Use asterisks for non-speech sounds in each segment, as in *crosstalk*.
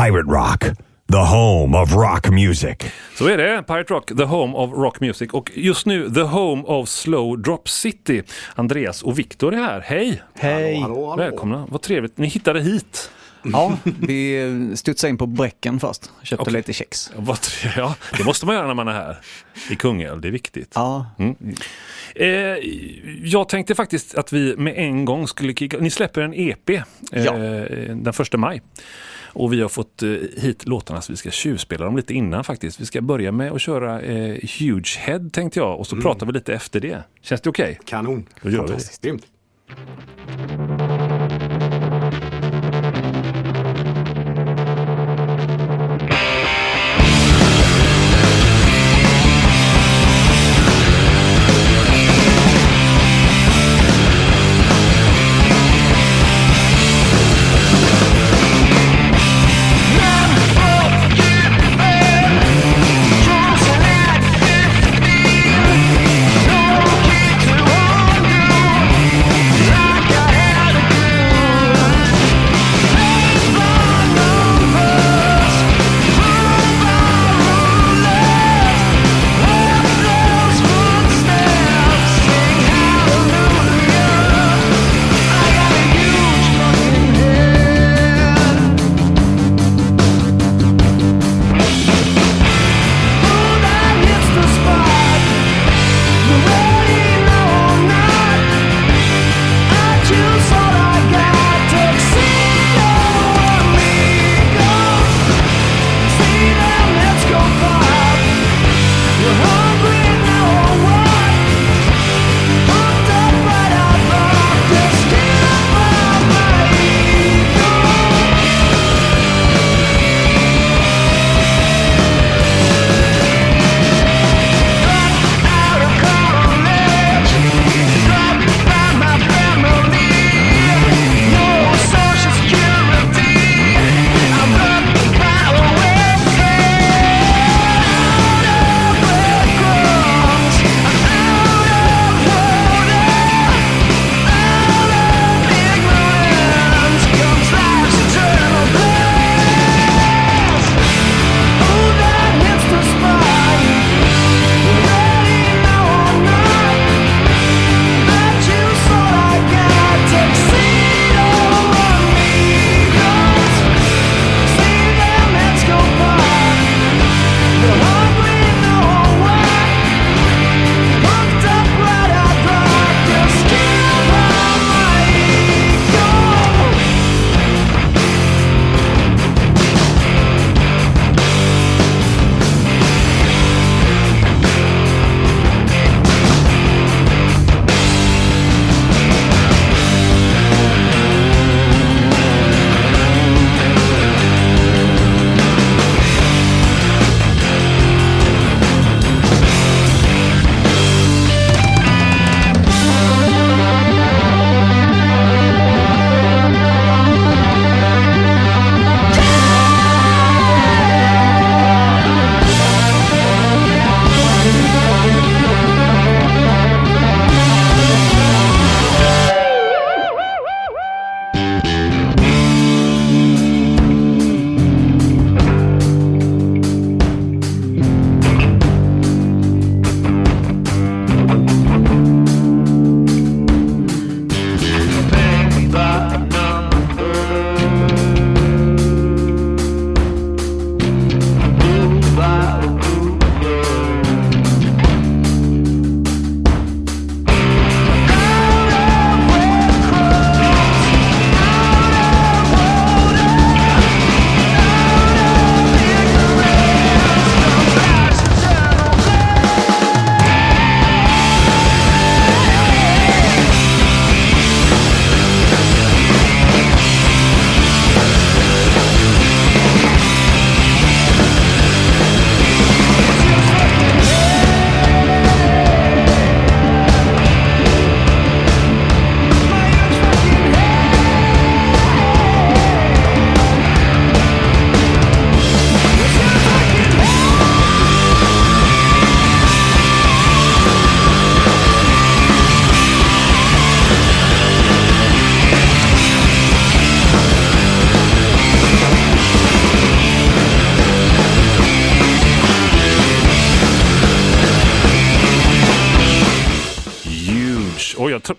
Pirate Rock, the home of rock music. Så är det, Pirate Rock, the home of rock music. Och just nu, the home of slow drop city. Andreas och Viktor är här. Hej! Hej! Hallå, hallå. Välkomna, vad trevligt. Ni hittade hit. *laughs* Ja, vi studsade in på Bräcken först. Köpte Okej. lite kex. Ja, det måste man göra när man är här i Kungälv, det är viktigt. Ja, Eh, jag tänkte faktiskt att vi med en gång skulle kicka... Ni släpper en EP eh, Ja. den första maj. Och vi har fått eh, hit låtarna så vi ska tjuvspela dem lite innan faktiskt. Vi ska börja med att köra eh, Huge Head tänkte jag och så pratar vi lite efter det. Känns det okej? Kanon. Då gör vi det. Fantastiskt. Grymt.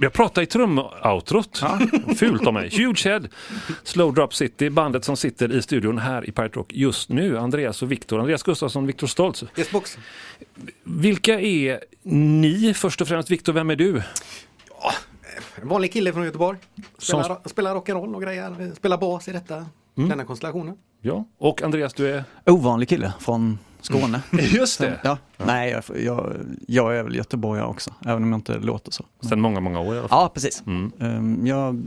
Jag, pratar i trumoutrot. *laughs* Fult av mig. Huge Head, Slow Drop City, bandet som sitter i studion här i Pirate Rock just nu. Andreas och Viktor. Andreas Gustafsson, Viktor Stoltz. Yes, box. Vilka är ni först och främst? Viktor, vem är du? En vanlig kille från Göteborg. Som- Spelar, spelar rock'n'roll och grejer. Spelar bas i detta, Mm. denna konstellationen. Ja. Och Andreas, du är? Ovanlig kille från Skåne. *laughs* Just det. Ja, nej, jag, jag, jag är väl göteborgare också, även om jag inte låter så. Sen många, många år i alla fall. Ja, precis. Ehm, jag,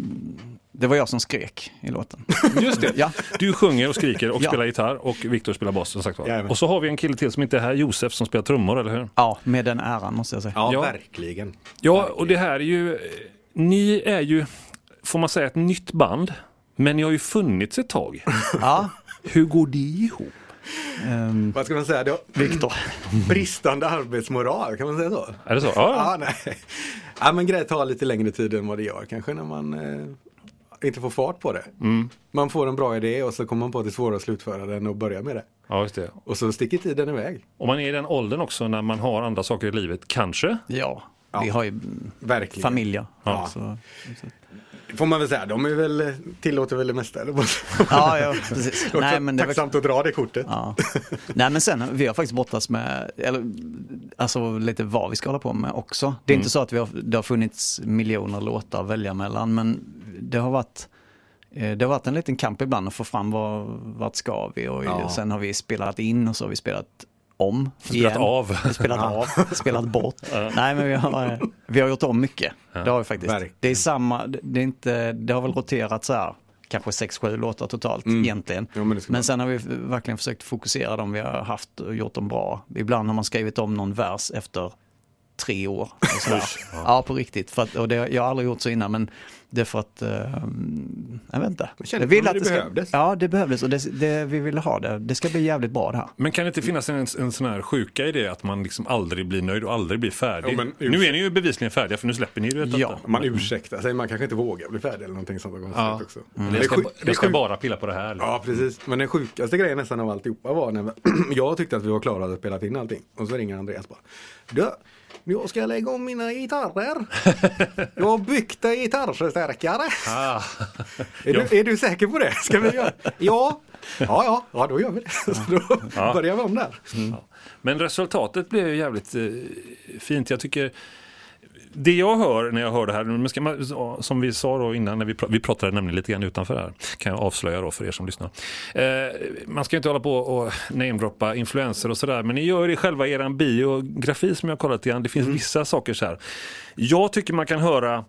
det var jag som skrek i låten. *laughs* Just det. Ja. Du sjunger och skriker och Ja. spelar gitarr och Viktor spelar bas som sagt var. Och så har vi en kille till som inte är här, Josef, som spelar trummor, eller hur? Ja, med den äran måste jag säga. Ja, Ja. verkligen. Ja, och det här är ju... Ni är ju, får man säga, ett nytt band. Men ni har ju funnits ett tag. Ja, Hur går det ihop? Ehm, Vad ska man säga? Det har Viktor. bristande arbetsmoral, kan man säga så? Är det så? Ja. Ja, nej. Ja, men grejer tar lite längre tid än vad det gör kanske när man eh, inte får fart på det. Mm. Man får en bra idé och så kommer man på att det är svårare att slutföra den och börja med det. ja, just det. Och så sticker tiden iväg. Och man är i den åldern också när man har andra saker i livet, kanske. Ja, Ja. vi har ju Verkligen. familjer. Ja. Så, Får man väl säga, de är väl, tillåter väl det mesta. Eller? ja, ja, precis. Nej, men det var, tacksamt att dra det kortet. ja. Nej, men sen vi har faktiskt brottats med, eller, alltså lite vad vi ska hålla på med också. Det är inte så att vi har, det har funnits miljoner låtar att välja mellan, men det har varit eh, det har varit en liten kamp ibland att få fram vad, vart ska vi och Ja. sen har vi spelat in och så har vi spelat om. Spelat igen. av. *laughs* Spelat av, spelat bort. Nej men vi har, vi har gjort om mycket. Det har vi faktiskt. Verkligen. Det är samma, det, är inte, det har väl roterat så här, kanske 6-7 låtar totalt egentligen. Ja, men men sen har vi verkligen försökt fokusera dem vi har haft och gjort dem bra. Ibland har man skrivit om någon vers efter tre år. Och så här. ja. på riktigt. För att, och det, jag har aldrig gjort så innan men det är för att, eh, jag vet inte. Jag kände Jag vill att det ska, behövdes. Ja, det behövdes och det, det, vi ville ha det. Det ska bli jävligt bra det här. Men kan det inte finnas en, en sån här sjuka idé att man liksom aldrig blir nöjd och aldrig blir färdig? Ja, men nu är ni ju bevisligen färdiga för nu släpper ni ju detta. Ja. Man ursäktar sig, man kanske inte vågar bli färdig eller någonting sånt. Ja. Också. Det Det är ska, det det ska bara pilla på det här. Ja, precis. Men den sjukaste grejen nästan av alltihopa var när *clears throat* jag tyckte att vi var klara att spela in allting. Och så ringer Andreas bara. Du, jag ska lägga om mina gitarrer. *laughs* Jag har byggt en gitarrförstärkare. Ah. Är, du, är du säker på det? Ska vi göra? Ja. Ja, ja, ja då gör vi det. Så *laughs* då Ja. börjar vi om där. Men resultatet blev ju jävligt eh, fint. Jag tycker det jag hör när jag hör det här, men ska man, som vi sa då innan, när vi, pra- vi pratade nämligen lite grann utanför här, kan jag avslöja då för er som lyssnar. Eh, man ska ju inte hålla på och namedroppa influenser och sådär, men ni gör det själva i er biografi som jag har kollat igen. Det finns vissa saker så här. Jag tycker man kan höra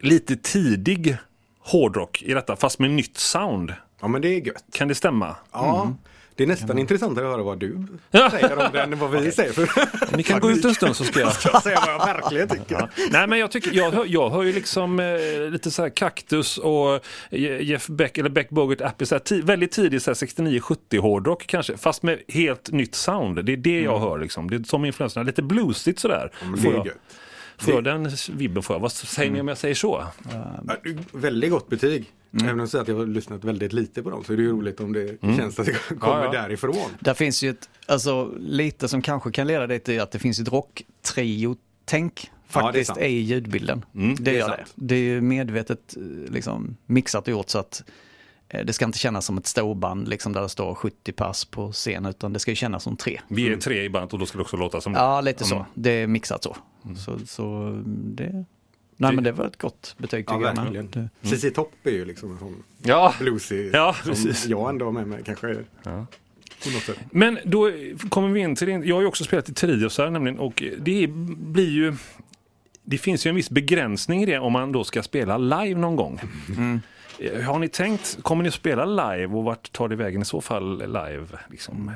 lite tidig hårdrock i detta, fast med nytt sound. Ja, men det är gött. Kan det stämma? Ja. Det är nästan intressantare att höra vad du *laughs* säger om den än vad vi säger. För Ni kan gå ut en stund så ska jag... *laughs* jag säger vad jag verkligen tycker. Ja. Nej men jag tycker, jag hör, jag hör ju liksom eh, lite så här Kaktus och Je- Jeff Beck eller Beck Bogart Appy, så här, väldigt tidigt så här 69-70 hårdrock kanske, fast med helt nytt sound. Det är det jag hör liksom. Det är som influenserna, lite bluesigt sådär. Det Får jag, den vibben får jag. Vad säger ni om jag säger så? Ja, det är Väldigt gott betyg. Även om jag säger att jag har lyssnat väldigt lite på dem så är det ju roligt om det känns att det kommer Ja, ja. därifrån. Där finns ju ett, alltså lite som kanske kan leda dig till att det finns ett rocktrio-tänk Ja, det är faktiskt är i ljudbilden. Mm, det det är gör det. sant. Det är ju medvetet eh, liksom, mixat och gjort så att det ska inte kännas som ett storband liksom, där det står 70 pass på scen utan det ska ju kännas som tre. Vi är tre i bandet och då ska det också låta som Ja, lite Mm. så. Det är mixat så. Så, så det... Nej men det var ett gott betyg Ja, tycker jag. verkligen. Men det- CC Topp är ju liksom en sån Ja, bluesig Ja, som precis. jag ändå har med mig kanske. Ja. Men då kommer vi in till det. Jag har ju också spelat i trios här nämligen och det blir ju det finns ju en viss begränsning i det om man då ska spela live någon gång. Eh, Har ni tänkt, kommer ni att spela live och vart tar det vägen i så fall live? Liksom?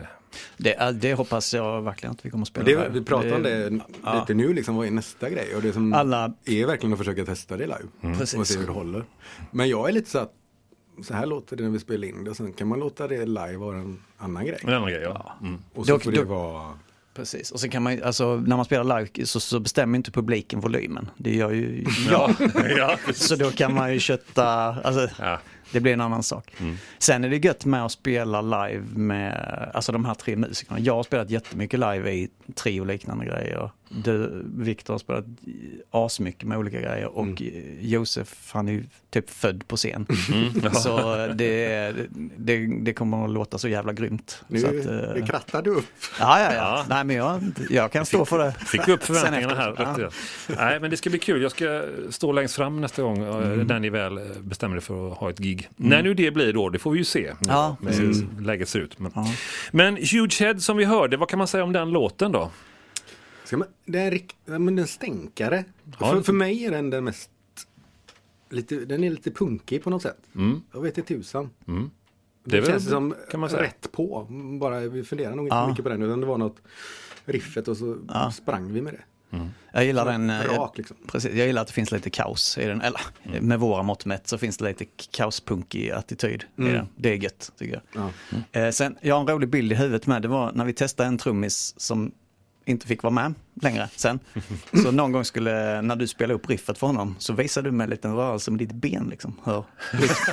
Det, är- det hoppas jag verkligen att vi kommer att spela. Det, vi pratar om det ja. lite nu, liksom, vad är nästa grej? Och det som Alla- är verkligen att försöka testa det live. Precis. Och se hur det håller. Men jag är lite så att så här låter det när vi spelar in det och sen kan man låta det live vara en annan grej. En annan grej, ja. Mm. Och så Dock- får det dock- vara... Precis, och sen kan man alltså när man spelar live så, så bestämmer inte publiken volymen. Det gör ju *laughs* jag. ja. *laughs* Så då kan man ju kötta, alltså ja. det blir en annan sak. Sen är det gött med att spela live med alltså de här tre musikerna. Jag har spelat jättemycket live i trio och liknande grejer. du, Viktor har spelat asmycket med olika grejer och Mm. Josef han är ju typ född på scen. Mm, ja. Så det, det, det kommer att låta så jävla grymt. Nu, så att, eh, nu krattar du upp. ja, ja, ja. Ja. Nej, men jag, jag kan stå för det. Fick upp förväntningarna här. Igen. Nej, men det ska bli kul. Jag ska stå längst fram nästa gång eh, Mm. när ni väl eh, bestämmer er för att ha ett gig. När nu det blir då, det får vi ju se Ja, hur läget ser ut. Men, Ja. men Huge Head som vi hörde, vad kan man säga om den låten då? Ska man, det är rikt, ja, men den stänkare. Ja. För, för mig är den den mest, lite, den är lite punkig på något sätt. Mm. Jag vet inte tusan. Mm. Det, Det är väl- känns som kan man säga. rätt på. Bara, vi funderar nog inte Ja. mycket på den utan det var något riffet och så Ja. sprang vi med det. Jag gillar den. eh, Rak liksom. precis, jag gillar att det finns lite kaos i den. Eller Mm. med våra mått mätt så finns det lite kaospunkig attityd i Mm. den. Det är gött tycker jag. Ja. Eh, sen, jag har en rolig bild i huvudet med. Det var när vi testade en trummis som inte fick vara med längre sen. *laughs* Så någon gång skulle, när du spelade upp riffet för honom, så visade du mig en liten rörelse med ditt ben, liksom, hur,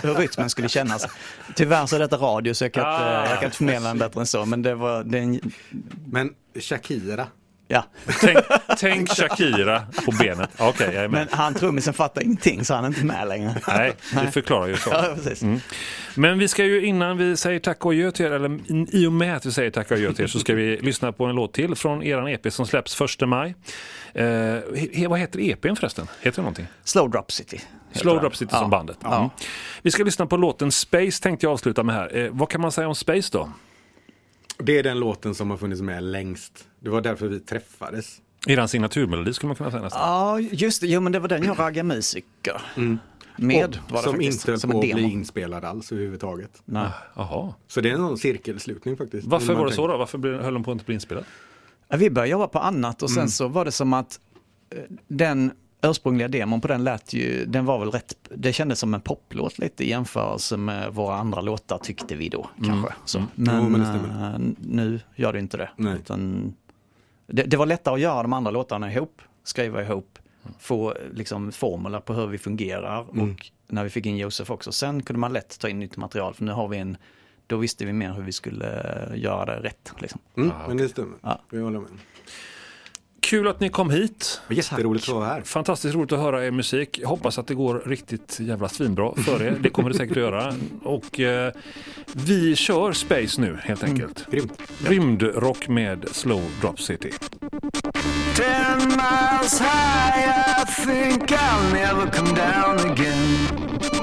hur rytmen skulle kännas. Tyvärr så är detta radio så jag kan, Ah. jag kan inte förmedla den bättre än så, men det var, det är en, Men Shakira. Ja. Tänk, tänk Shakira på benet. Okej, jag är med. Men han trummisen fattar ingenting så han är inte med längre. Nej, det förklarar ju så. Ja, precis. Men vi ska ju innan vi säger tack och adjö till er, eller i och med att vi säger tack och adjö till er, så ska vi lyssna på en låt till från eran EP som släpps 1 maj. Eh, vad heter EPn förresten? Heter det någonting? Slow Drop City. Slow. Drop City Ja. som bandet. Ja. Mm. Vi ska lyssna på låten Space tänkte jag avsluta med här. Eh, vad kan man säga om Space då? Det är den låten som har funnits med längst. Det var därför vi träffades. Eran signaturmelodi skulle man kunna säga nästan. Ja, just det. Jo, men det var den jag raggade musiker med. Och Var det som faktiskt, inte som en på att bli inspelad alls överhuvudtaget. Nej. Jaha. Så det är en sån cirkelslutning faktiskt. Varför var det tänker- så då? Varför höll de på att inte bli inspelad? Vi började jobba på annat och sen så var det som att eh, den ursprungliga demon på den lät ju, den var väl rätt, det kändes som en poplåt lite i jämförelse med våra andra låtar tyckte vi då kanske. Så. Men, Jo, men det eh, nu gör det inte det. Nej. Utan, det. Det var lättare att göra de andra låtarna ihop, skriva ihop, få liksom formler på hur vi fungerar och när vi fick in Josef också. Sen kunde man lätt ta in nytt material för nu har vi en, då visste vi mer hur vi skulle eh, göra det rätt. Liksom. Mm, men det stämmer. Ja. Jag håller med. Kul att ni kom hit. Jätteroligt att vara här. Fantastiskt roligt att höra er musik. Jag hoppas att det går riktigt jävla svinbra för er. Det kommer det säkert att göra. Och eh, vi kör Space nu helt enkelt. Grymt. Rymdrock med Slow Drop City. Ten miles high, I think I'll never come down again.